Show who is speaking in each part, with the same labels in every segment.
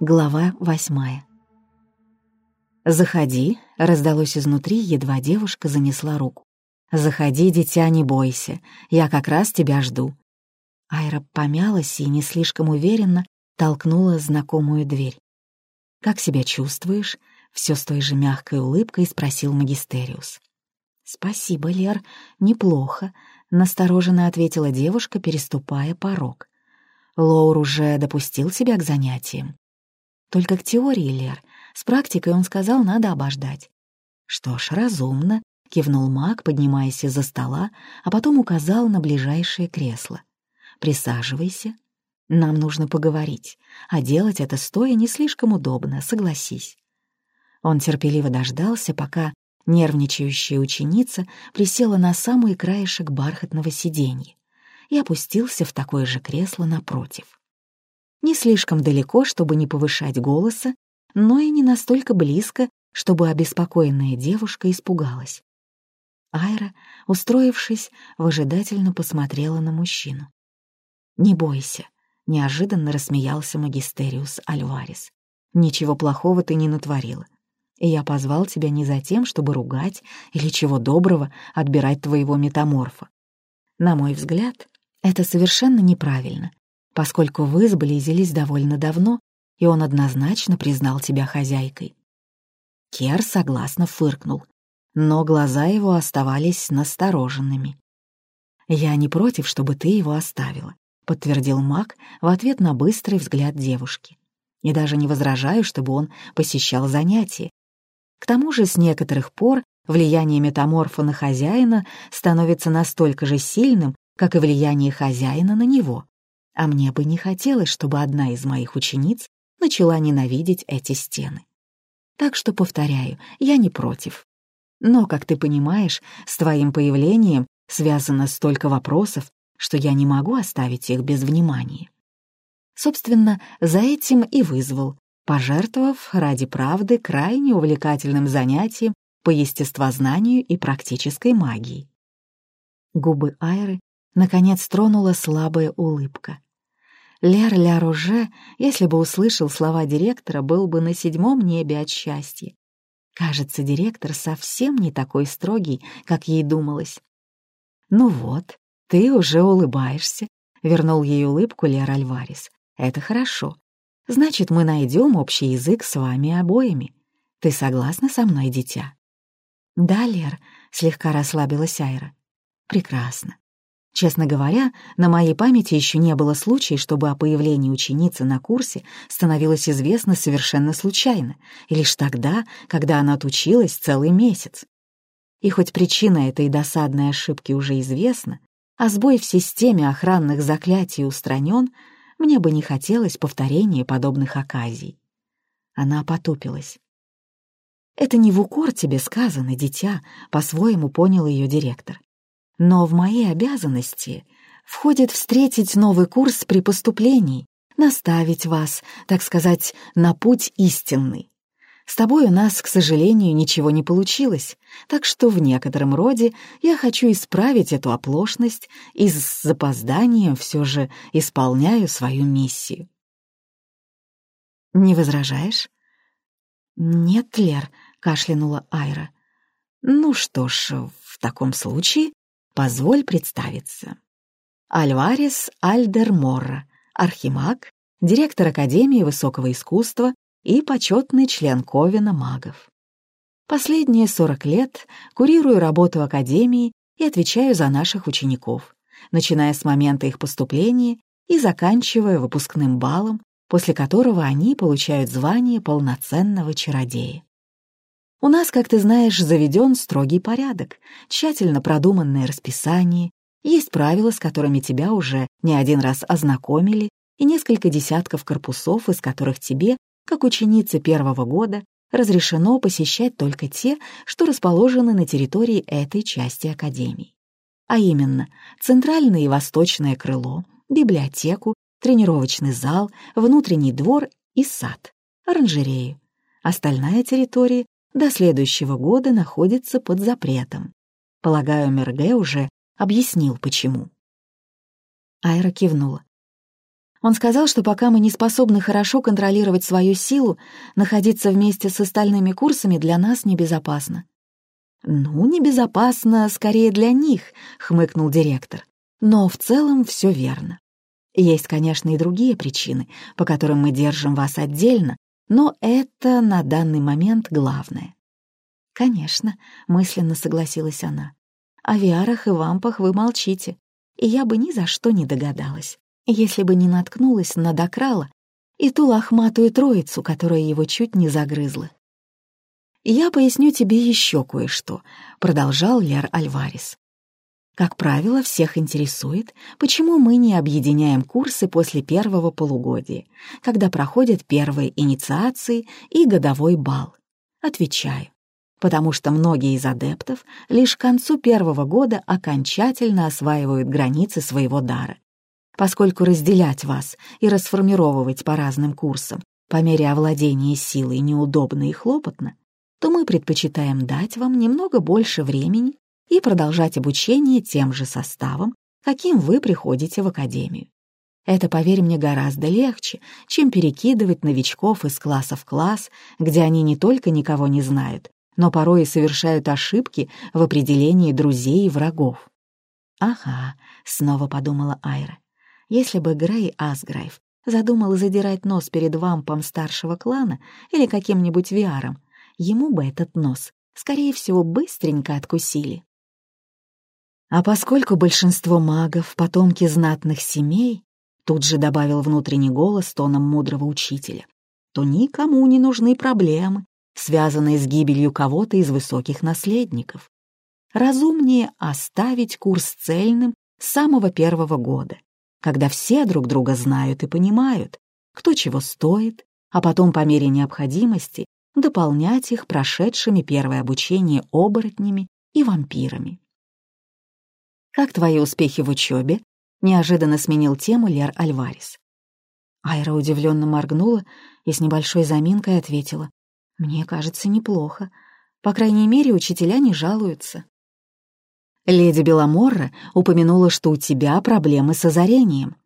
Speaker 1: Глава восьмая. «Заходи», — раздалось изнутри, едва девушка занесла руку. «Заходи, дитя, не бойся, я как раз тебя жду». Айра помялась и не слишком уверенно толкнула знакомую дверь. «Как себя чувствуешь?» — все с той же мягкой улыбкой спросил Магистериус. «Спасибо, Лер, неплохо», — настороженно ответила девушка, переступая порог. «Лоур уже допустил себя к занятиям?» Только к теории, Лер. С практикой он сказал, надо обождать. Что ж, разумно, кивнул маг, поднимаясь из-за стола, а потом указал на ближайшее кресло. Присаживайся. Нам нужно поговорить, а делать это стоя не слишком удобно, согласись. Он терпеливо дождался, пока нервничающая ученица присела на самый краешек бархатного сиденья и опустился в такое же кресло напротив. Не слишком далеко, чтобы не повышать голоса, но и не настолько близко, чтобы обеспокоенная девушка испугалась. Айра, устроившись, выжидательно посмотрела на мужчину. «Не бойся», — неожиданно рассмеялся магистериус Альварес. «Ничего плохого ты не натворила. И я позвал тебя не за тем, чтобы ругать или чего доброго отбирать твоего метаморфа. На мой взгляд, это совершенно неправильно поскольку вы сблизились довольно давно, и он однозначно признал тебя хозяйкой. Кер согласно фыркнул, но глаза его оставались настороженными. «Я не против, чтобы ты его оставила», — подтвердил маг в ответ на быстрый взгляд девушки. «И даже не возражаю, чтобы он посещал занятия. К тому же с некоторых пор влияние метаморфа на хозяина становится настолько же сильным, как и влияние хозяина на него а мне бы не хотелось, чтобы одна из моих учениц начала ненавидеть эти стены. Так что, повторяю, я не против. Но, как ты понимаешь, с твоим появлением связано столько вопросов, что я не могу оставить их без внимания. Собственно, за этим и вызвал, пожертвовав ради правды крайне увлекательным занятием по естествознанию и практической магии. Губы Айры наконец тронула слабая улыбка. Лер Ля Руже, если бы услышал слова директора, был бы на седьмом небе от счастья. Кажется, директор совсем не такой строгий, как ей думалось. «Ну вот, ты уже улыбаешься», — вернул ей улыбку Лер Альварес. «Это хорошо. Значит, мы найдем общий язык с вами обоими. Ты согласна со мной, дитя?» «Да, Лер», — слегка расслабилась Айра. «Прекрасно. Честно говоря, на моей памяти еще не было случая, чтобы о появлении ученицы на курсе становилось известно совершенно случайно, лишь тогда, когда она отучилась целый месяц. И хоть причина этой досадной ошибки уже известна, а сбой в системе охранных заклятий устранен, мне бы не хотелось повторения подобных оказий. Она потупилась. «Это не в укор тебе сказано, дитя», — по-своему понял ее директор. Но в мои обязанности входит встретить новый курс при поступлении, наставить вас, так сказать, на путь истинный. С тобой у нас, к сожалению, ничего не получилось, так что в некотором роде я хочу исправить эту оплошность и с запозданием все же исполняю свою миссию. «Не возражаешь?» «Нет, Лер», — кашлянула Айра. «Ну что ж, в таком случае Позволь представиться. Альварес Альдер Морра, архимаг, директор Академии высокого искусства и почетный член Ковина магов. Последние 40 лет курирую работу Академии и отвечаю за наших учеников, начиная с момента их поступления и заканчивая выпускным балом, после которого они получают звание полноценного чародея. У нас, как ты знаешь, заведен строгий порядок, тщательно продуманное расписание, есть правила, с которыми тебя уже не один раз ознакомили, и несколько десятков корпусов, из которых тебе, как ученице первого года, разрешено посещать только те, что расположены на территории этой части Академии. А именно, центральное и восточное крыло, библиотеку, тренировочный зал, внутренний двор и сад, оранжерею. Остальная территория до следующего года находится под запретом. Полагаю, Мерге уже объяснил, почему. Айра кивнула. Он сказал, что пока мы не способны хорошо контролировать свою силу, находиться вместе с остальными курсами для нас небезопасно. «Ну, небезопасно скорее для них», — хмыкнул директор. «Но в целом все верно. Есть, конечно, и другие причины, по которым мы держим вас отдельно, но это на данный момент главное». «Конечно», — мысленно согласилась она. «О виарах и вампах вы молчите, и я бы ни за что не догадалась, если бы не наткнулась на докрала и ту лохматую троицу, которая его чуть не загрызла. «Я поясню тебе еще кое-что», — продолжал Лер Альварес. Как правило, всех интересует, почему мы не объединяем курсы после первого полугодия, когда проходят первые инициации и годовой бал. Отвечаю. Потому что многие из адептов лишь к концу первого года окончательно осваивают границы своего дара. Поскольку разделять вас и расформировывать по разным курсам по мере овладения силой неудобно и хлопотно, то мы предпочитаем дать вам немного больше времени и продолжать обучение тем же составом, каким вы приходите в академию. Это, поверь мне, гораздо легче, чем перекидывать новичков из класса в класс, где они не только никого не знают, но порой и совершают ошибки в определении друзей и врагов. «Ага», — снова подумала Айра, «если бы Грей Асграйв задумал задирать нос перед вампом старшего клана или каким-нибудь виаром, ему бы этот нос, скорее всего, быстренько откусили. А поскольку большинство магов — потомки знатных семей, тут же добавил внутренний голос тоном мудрого учителя, то никому не нужны проблемы, связанные с гибелью кого-то из высоких наследников. Разумнее оставить курс цельным с самого первого года, когда все друг друга знают и понимают, кто чего стоит, а потом по мере необходимости дополнять их прошедшими первое обучение оборотнями и вампирами. «Как твои успехи в учебе?» — неожиданно сменил тему Лер Альварес. Айра удивленно моргнула и с небольшой заминкой ответила. «Мне кажется, неплохо. По крайней мере, учителя не жалуются». Леди Беломорра упомянула, что у тебя проблемы с озарением.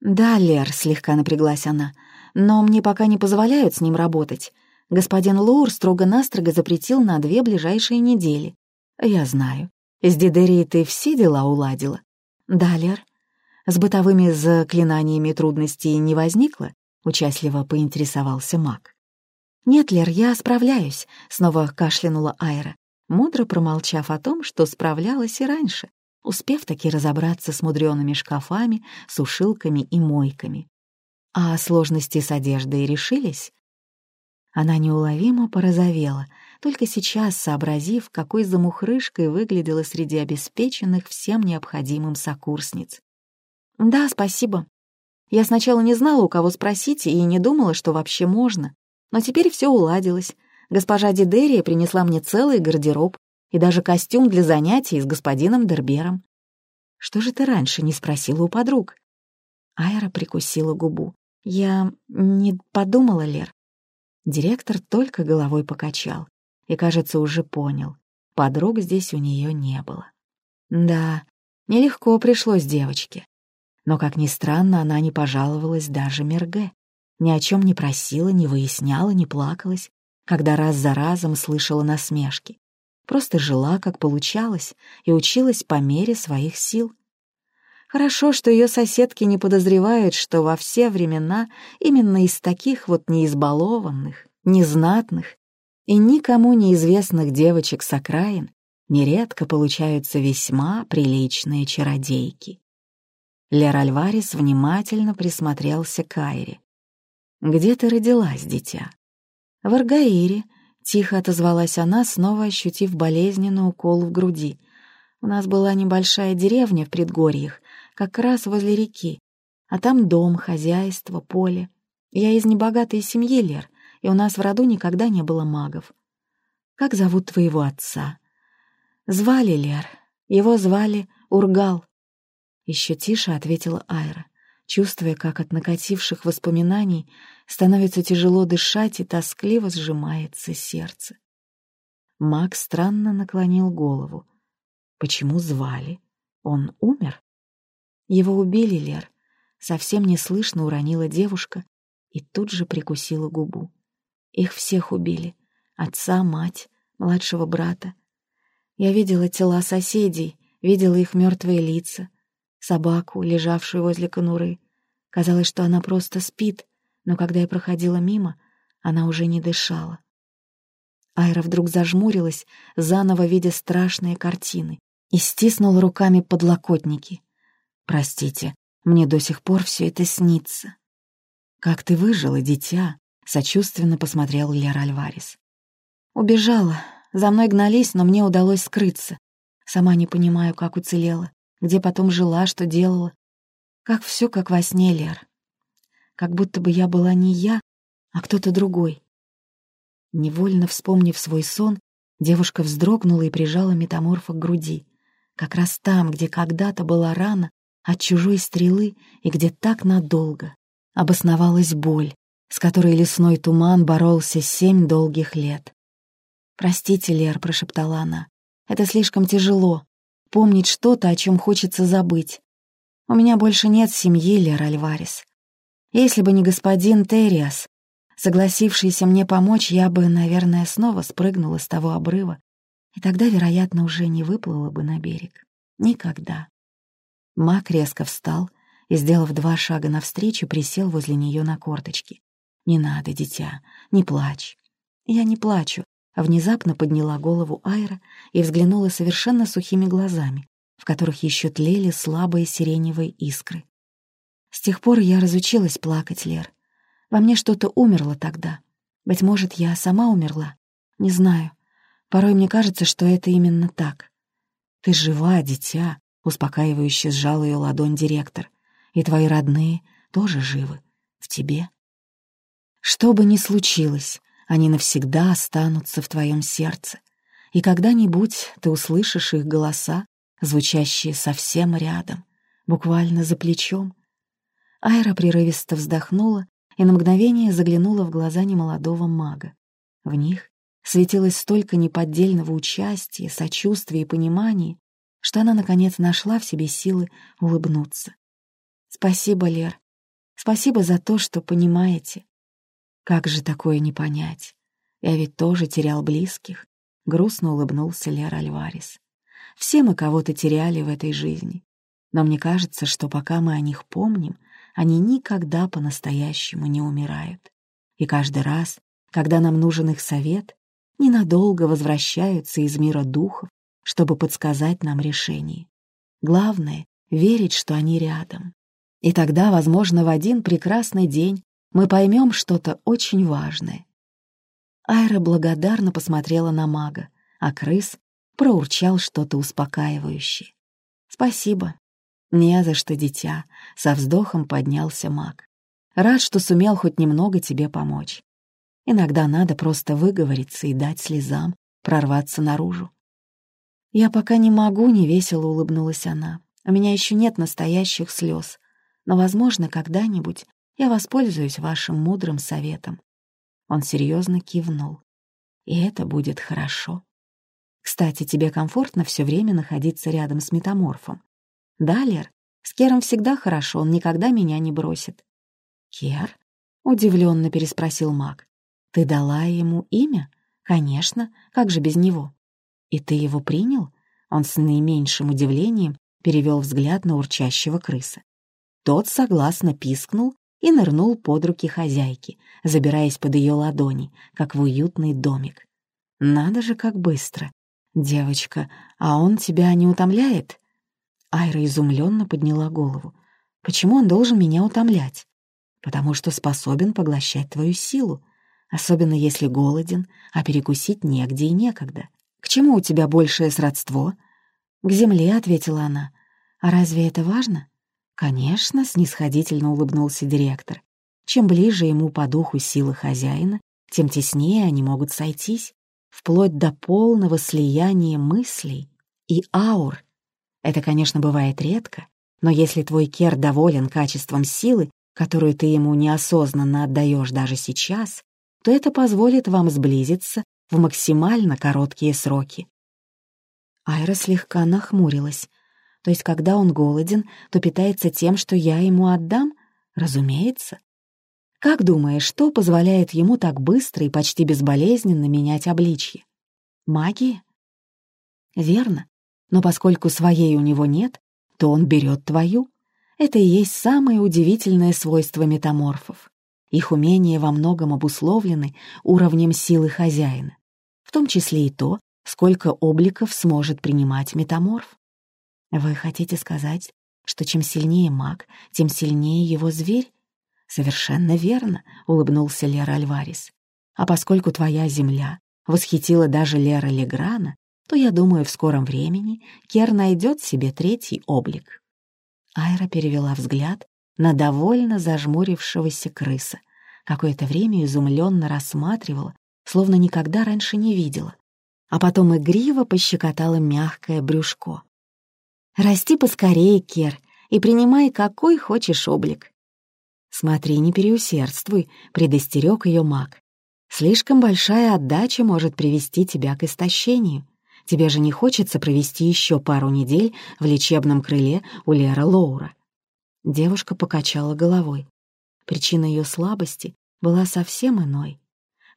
Speaker 1: «Да, Лер», — слегка напряглась она, — «но мне пока не позволяют с ним работать. Господин Лоур строго-настрого запретил на две ближайшие недели. Я знаю. С Дидерией ты все дела уладила? Да, Лер. С бытовыми заклинаниями трудностей не возникло? Участливо поинтересовался маг. «Нет, Лер, я справляюсь», — снова кашлянула Айра, мудро промолчав о том, что справлялась и раньше, успев таки разобраться с мудреными шкафами, сушилками и мойками. А сложности с одеждой решились? Она неуловимо порозовела, только сейчас сообразив, какой замухрышкой выглядела среди обеспеченных всем необходимым сокурсниц. «Да, спасибо. Я сначала не знала, у кого спросить, и не думала, что вообще можно. Но теперь все уладилось. Госпожа Дидерия принесла мне целый гардероб и даже костюм для занятий с господином Дербером. Что же ты раньше не спросила у подруг?» Айра прикусила губу. «Я не подумала, Лер. Директор только головой покачал и, кажется, уже понял. Подруг здесь у нее не было. Да, нелегко пришлось девочке. Но, как ни странно, она не пожаловалась даже Мерге. Ни о чем не просила, не выясняла, не плакалась, когда раз за разом слышала насмешки. Просто жила, как получалось, и училась по мере своих сил. Хорошо, что ее соседки не подозревают, что во все времена именно из таких вот неизбалованных, незнатных и никому неизвестных девочек с окраин нередко получаются весьма приличные чародейки. Лер Альварес внимательно присмотрелся к Айре. «Где ты родилась, дитя?» «В Аргаире», — тихо отозвалась она, снова ощутив болезненный укол в груди. «У нас была небольшая деревня в предгорьях, как раз возле реки. А там дом, хозяйство, поле. Я из небогатой семьи, Лер, и у нас в роду никогда не было магов. Как зовут твоего отца? Звали Лер. Его звали Ургал. Еще тише ответила Айра, чувствуя, как от накативших воспоминаний становится тяжело дышать и тоскливо сжимается сердце. Маг странно наклонил голову. Почему звали? Он умер? Его убили, Лер. Совсем неслышно уронила девушка и тут же прикусила губу. Их всех убили. Отца, мать, младшего брата. Я видела тела соседей, видела их мертвые лица, собаку, лежавшую возле конуры. Казалось, что она просто спит, но когда я проходила мимо, она уже не дышала. Айра вдруг зажмурилась, заново видя страшные картины, и стиснула руками подлокотники. «Простите, мне до сих пор все это снится». «Как ты выжила, дитя?» — сочувственно посмотрел Лер Альварес. «Убежала. За мной гнались, но мне удалось скрыться. Сама не понимаю, как уцелела, где потом жила, что делала. Как все как во сне, Лер. Как будто бы я была не я, а кто-то другой. Невольно вспомнив свой сон, девушка вздрогнула и прижала метаморфа к груди. Как раз там, где когда-то была рана от чужой стрелы и где так надолго обосновалась боль, с которой лесной туман боролся семь долгих лет. «Простите, Лер», — прошептала она, — «это слишком тяжело. Помнить что-то, о чем хочется забыть. У меня больше нет семьи, Лер Альварес. Если бы не господин Терриас, согласившийся мне помочь, я бы, наверное, снова спрыгнула с того обрыва, и тогда, вероятно, уже не выплыла бы на берег. Никогда. Мак резко встал и, сделав два шага навстречу, присел возле нее на корточки. «Не надо, дитя, не плачь». «Я не плачу», а внезапно подняла голову Айра и взглянула совершенно сухими глазами, в которых еще тлели слабые сиреневые искры. С тех пор я разучилась плакать, Лер. Во мне что-то умерло тогда. Быть может, я сама умерла. Не знаю. Порой мне кажется, что это именно так. Ты жива, дитя, успокаивающе сжал ее ладонь директор. И твои родные тоже живы. В тебе. Что бы ни случилось, они навсегда останутся в твоем сердце. И когда-нибудь ты услышишь их голоса, звучащие совсем рядом, буквально за плечом. Айра прерывисто вздохнула и на мгновение заглянула в глаза немолодого мага. В них светилось столько неподдельного участия, сочувствия и понимания, что она, наконец, нашла в себе силы улыбнуться. «Спасибо, Лер. Спасибо за то, что понимаете. Как же такое не понять? Я ведь тоже терял близких», — грустно улыбнулся Лер Альварес. Все мы кого-то теряли в этой жизни. Но мне кажется, что пока мы о них помним, они никогда по-настоящему не умирают. И каждый раз, когда нам нужен их совет, ненадолго возвращаются из мира духов, чтобы подсказать нам решение. Главное — верить, что они рядом. И тогда, возможно, в один прекрасный день мы поймем что-то очень важное. Айра благодарно посмотрела на мага, а крыс проурчал что-то успокаивающее. «Спасибо». «Не за что, дитя», — со вздохом поднялся маг. «Рад, что сумел хоть немного тебе помочь. Иногда надо просто выговориться и дать слезам прорваться наружу». «Я пока не могу», — невесело улыбнулась она. «У меня еще нет настоящих слез, но, возможно, когда-нибудь я воспользуюсь вашим мудрым советом». Он серьезно кивнул. «И это будет хорошо». Кстати, тебе комфортно все время находиться рядом с метаморфом. Да, Лер, с Кером всегда хорошо, он никогда меня не бросит. Кер? Удивленно переспросил маг. Ты дала ему имя? Конечно, как же без него? И ты его принял? Он с наименьшим удивлением перевел взгляд на урчащего крыса. Тот согласно пискнул и нырнул под руки хозяйки, забираясь под ее ладони, как в уютный домик. Надо же, как быстро. «Девочка, а он тебя не утомляет?» Айра изумленно подняла голову. «Почему он должен меня утомлять?» «Потому что способен поглощать твою силу, особенно если голоден, а перекусить негде и некогда. К чему у тебя большее сродство?» «К земле», — ответила она. «А разве это важно?» «Конечно», — снисходительно улыбнулся директор. «Чем ближе ему по духу силы хозяина, тем теснее они могут сойтись вплоть до полного слияния мыслей и аур. Это, конечно, бывает редко, но если твой кер доволен качеством силы, которую ты ему неосознанно отдаешь даже сейчас, то это позволит вам сблизиться в максимально короткие сроки. Айра слегка нахмурилась. То есть, когда он голоден, то питается тем, что я ему отдам? Разумеется. Как думаешь, что позволяет ему так быстро и почти безболезненно менять обличье? Магия? Верно. Но поскольку своей у него нет, то он берет твою. Это и есть самое удивительное свойство метаморфов. Их умения во многом обусловлены уровнем силы хозяина, в том числе и то, сколько обликов сможет принимать метаморф. Вы хотите сказать, что чем сильнее маг, тем сильнее его зверь? Совершенно верно, улыбнулся Лера Альварис. А поскольку твоя земля восхитила даже Лера Леграна, то, я думаю, в скором времени Кер найдет себе третий облик. Айра перевела взгляд на довольно зажмурившегося крыса. Какое-то время изумленно рассматривала, словно никогда раньше не видела. А потом игриво пощекотала мягкое брюшко. «Расти поскорее, Кер, и принимай какой хочешь облик». «Смотри, не переусердствуй», — предостерег ее маг. «Слишком большая отдача может привести тебя к истощению. Тебе же не хочется провести еще пару недель в лечебном крыле у Лера Лоура». Девушка покачала головой. Причина ее слабости была совсем иной.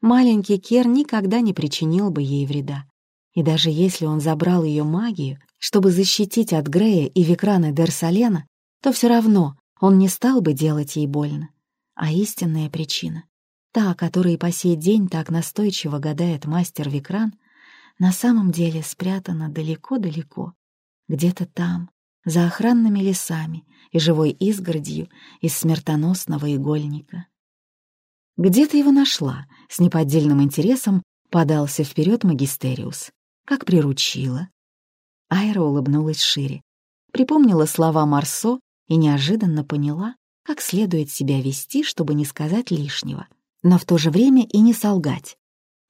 Speaker 1: Маленький Кер никогда не причинил бы ей вреда. И даже если он забрал ее магию, чтобы защитить от Грея и Викрана Дерсалена, то все равно он не стал бы делать ей больно. А истинная причина, та, о которой по сей день так настойчиво гадает мастер Викран, на самом деле спрятана далеко-далеко, где-то там, за охранными лесами и живой изгородью из смертоносного игольника. «Где ты его нашла?» — с неподдельным интересом подался вперед магистериус. «Как приручила?» Айра улыбнулась шире, припомнила слова Марсо и неожиданно поняла, как следует себя вести, чтобы не сказать лишнего, но в то же время и не солгать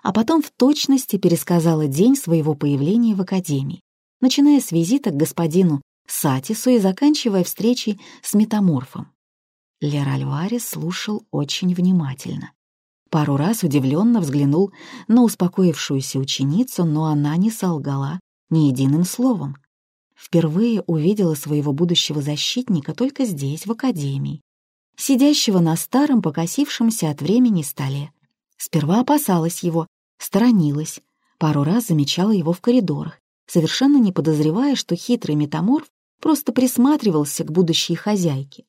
Speaker 1: а потом в точности пересказала день своего появления в академии, начиная с визита к господину Сатису и заканчивая встречей с метаморфом. Лер Альварес слушал очень внимательно. Пару раз удивленно взглянул на успокоившуюся ученицу, но она не солгала ни единым словом. Впервые увидела своего будущего защитника только здесь, в академии, сидящего на старом покосившемся от времени столе. Сперва опасалась его, сторонилась, пару раз замечала его в коридорах, совершенно не подозревая, что хитрый метаморф просто присматривался к будущей хозяйке.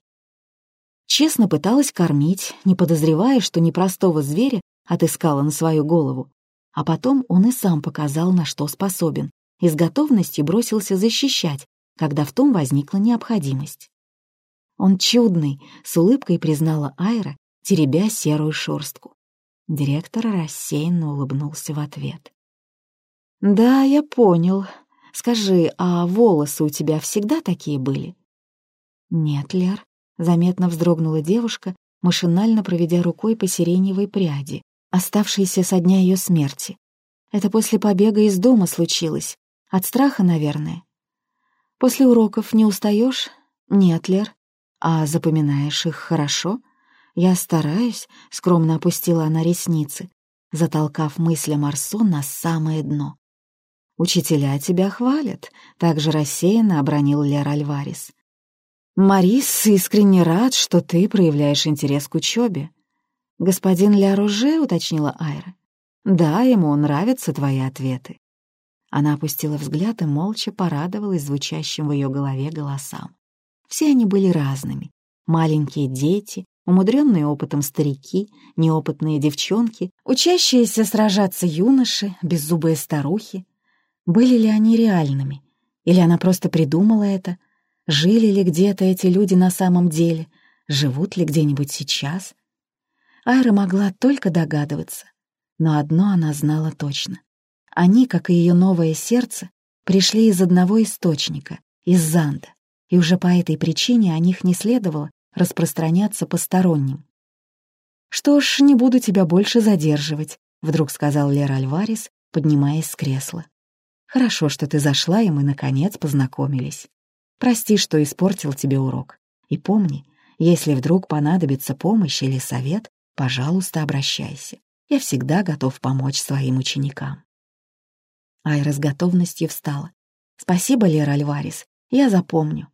Speaker 1: Честно пыталась кормить, не подозревая, что непростого зверя отыскала на свою голову. А потом он и сам показал, на что способен, и с готовностью бросился защищать, когда в том возникла необходимость. «Он чудный», — с улыбкой признала Айра, теребя серую шерстку. Директор рассеянно улыбнулся в ответ. «Да, я понял. Скажи, а волосы у тебя всегда такие были?» «Нет, Лер», — заметно вздрогнула девушка, машинально проведя рукой по сиреневой пряди, оставшейся со дня ее смерти. «Это после побега из дома случилось. От страха, наверное». «После уроков не устаешь? «Нет, Лер. А запоминаешь их хорошо?» «Я стараюсь», — скромно опустила она ресницы, затолкав мысль Марсо на самое дно. «Учителя тебя хвалят», — также рассеянно обронил Лер Альварес. «Марис искренне рад, что ты проявляешь интерес к учебе». «Господин Ля Руже», — уточнила Айра. «Да, ему нравятся твои ответы». Она опустила взгляд и молча порадовалась звучащим в ее голове голосам. Все они были разными. Маленькие дети, умудренные опытом старики, неопытные девчонки, учащиеся сражаться юноши, беззубые старухи. Были ли они реальными? Или она просто придумала это? Жили ли где-то эти люди на самом деле? Живут ли где-нибудь сейчас? Айра могла только догадываться. Но одно она знала точно. Они, как и ее новое сердце, пришли из одного источника, из Занда, и уже по этой причине о них не следовало распространяться посторонним. «Что ж, не буду тебя больше задерживать», — вдруг сказал Лера Альварес, поднимаясь с кресла. «Хорошо, что ты зашла, и мы, наконец, познакомились. Прости, что испортил тебе урок. И помни, если вдруг понадобится помощь или совет, пожалуйста, обращайся. Я всегда готов помочь своим ученикам». Айра с готовностью встала. «Спасибо, Лера Альварес, я запомню».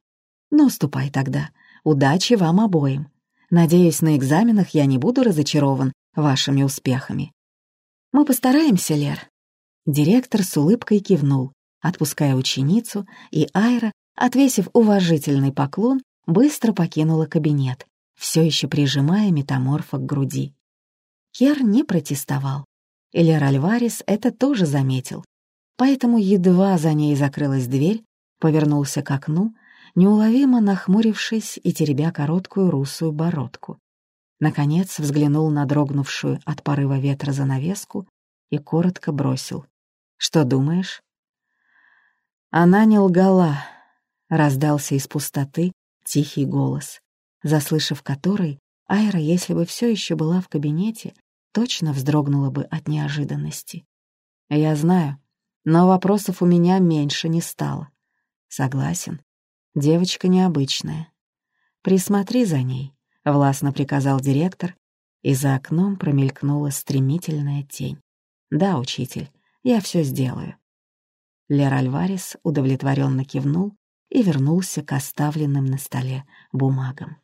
Speaker 1: «Ну, ступай тогда. Удачи вам обоим. Надеюсь, на экзаменах я не буду разочарован вашими успехами». «Мы постараемся, Лер». Директор с улыбкой кивнул, отпуская ученицу, и Айра, отвесив уважительный поклон, быстро покинула кабинет, все еще прижимая метаморфа к груди. Кер не протестовал. Элер Альварес это тоже заметил. Поэтому едва за ней закрылась дверь, повернулся к окну, неуловимо нахмурившись и теребя короткую русую бородку. Наконец взглянул на дрогнувшую от порыва ветра занавеску и коротко бросил. «Что думаешь?» «Она не лгала», — раздался из пустоты тихий голос, заслышав который, Айра, если бы все еще была в кабинете, точно вздрогнула бы от неожиданности. «Я знаю, но вопросов у меня меньше не стало. Согласен, девочка необычная. Присмотри за ней», — властно приказал директор, и за окном промелькнула стремительная тень. «Да, учитель, я все сделаю». Лер Альварес удовлетворенно кивнул и вернулся к оставленным на столе бумагам.